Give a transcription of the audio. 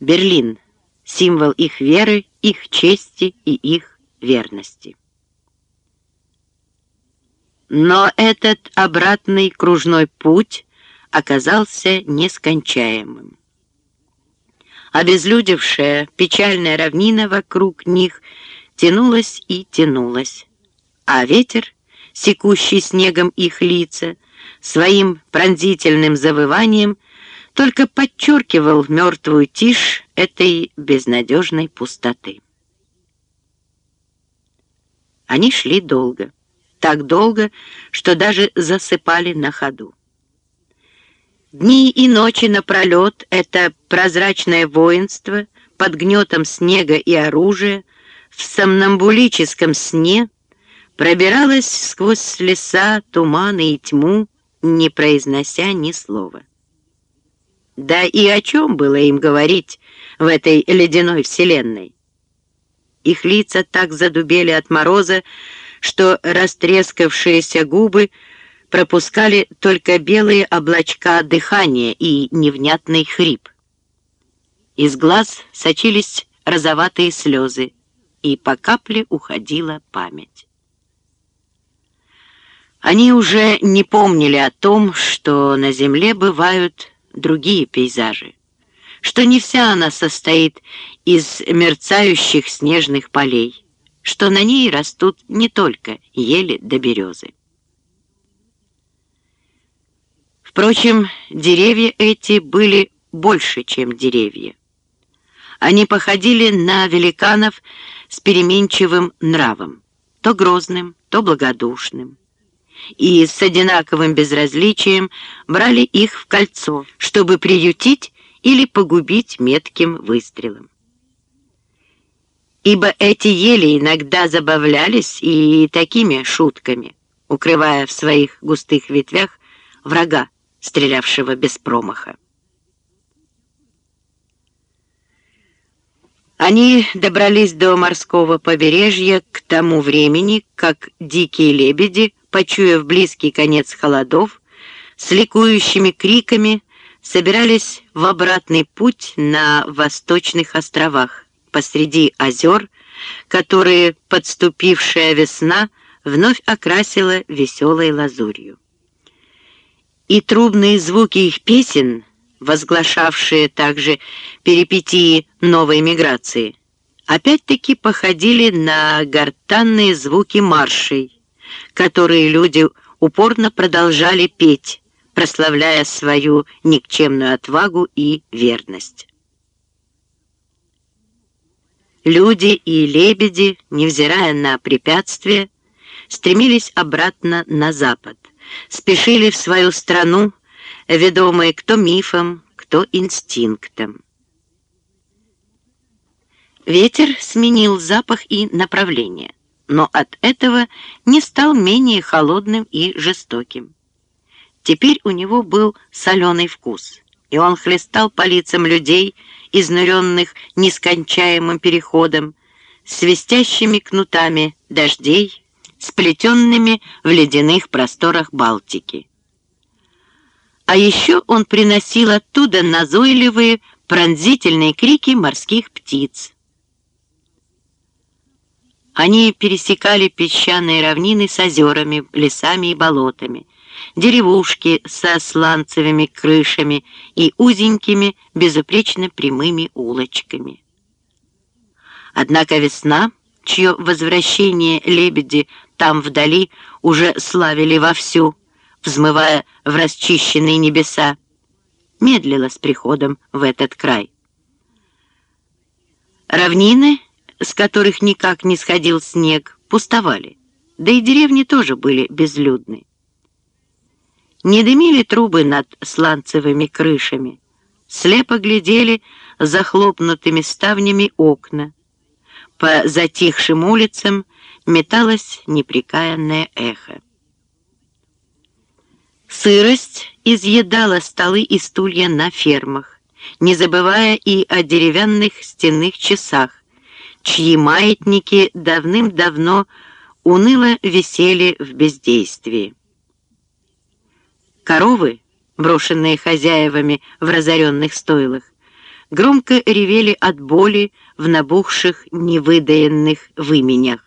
Берлин — символ их веры, их чести и их верности. Но этот обратный кружной путь оказался нескончаемым. Обезлюдевшая печальная равнина вокруг них тянулась и тянулась, а ветер, секущий снегом их лица, своим пронзительным завыванием только подчеркивал мертвую тишь этой безнадежной пустоты. Они шли долго, так долго, что даже засыпали на ходу. Дни и ночи напролет это прозрачное воинство под гнетом снега и оружия в сомнамбулическом сне пробиралось сквозь леса, туманы и тьму, не произнося ни слова. Да и о чем было им говорить в этой ледяной вселенной? Их лица так задубели от мороза, что растрескавшиеся губы пропускали только белые облачка дыхания и невнятный хрип. Из глаз сочились розоватые слезы, и по капле уходила память. Они уже не помнили о том, что на земле бывают другие пейзажи, что не вся она состоит из мерцающих снежных полей, что на ней растут не только ели да березы. Впрочем, деревья эти были больше, чем деревья. Они походили на великанов с переменчивым нравом, то грозным, то благодушным и с одинаковым безразличием брали их в кольцо, чтобы приютить или погубить метким выстрелом. Ибо эти ели иногда забавлялись и такими шутками, укрывая в своих густых ветвях врага, стрелявшего без промаха. Они добрались до морского побережья к тому времени, как дикие лебеди почуяв близкий конец холодов, с ликующими криками собирались в обратный путь на восточных островах, посреди озер, которые подступившая весна вновь окрасила веселой лазурью. И трубные звуки их песен, возглашавшие также перипетии новой миграции, опять-таки походили на гортанные звуки маршей, которые люди упорно продолжали петь, прославляя свою никчемную отвагу и верность. Люди и лебеди, невзирая на препятствия, стремились обратно на запад, спешили в свою страну, ведомые кто мифом, кто инстинктом. Ветер сменил запах и направление но от этого не стал менее холодным и жестоким. Теперь у него был соленый вкус, и он хлестал по лицам людей, изнуренных нескончаемым переходом, свистящими кнутами дождей, сплетенными в ледяных просторах Балтики. А еще он приносил оттуда назойливые, пронзительные крики морских птиц, они пересекали песчаные равнины с озерами, лесами и болотами, деревушки со сланцевыми крышами и узенькими, безупречно прямыми улочками. Однако весна, чье возвращение лебеди там вдали уже славили вовсю, взмывая в расчищенные небеса, медлила с приходом в этот край. Равнины с которых никак не сходил снег, пустовали, да и деревни тоже были безлюдны. Не дымили трубы над сланцевыми крышами, слепо глядели захлопнутыми ставнями окна. По затихшим улицам металось неприкаянное эхо. Сырость изъедала столы и стулья на фермах, не забывая и о деревянных стенных часах, чьи маятники давным-давно уныло висели в бездействии. Коровы, брошенные хозяевами в разоренных стойлах, громко ревели от боли в набухших невыдаенных выменях.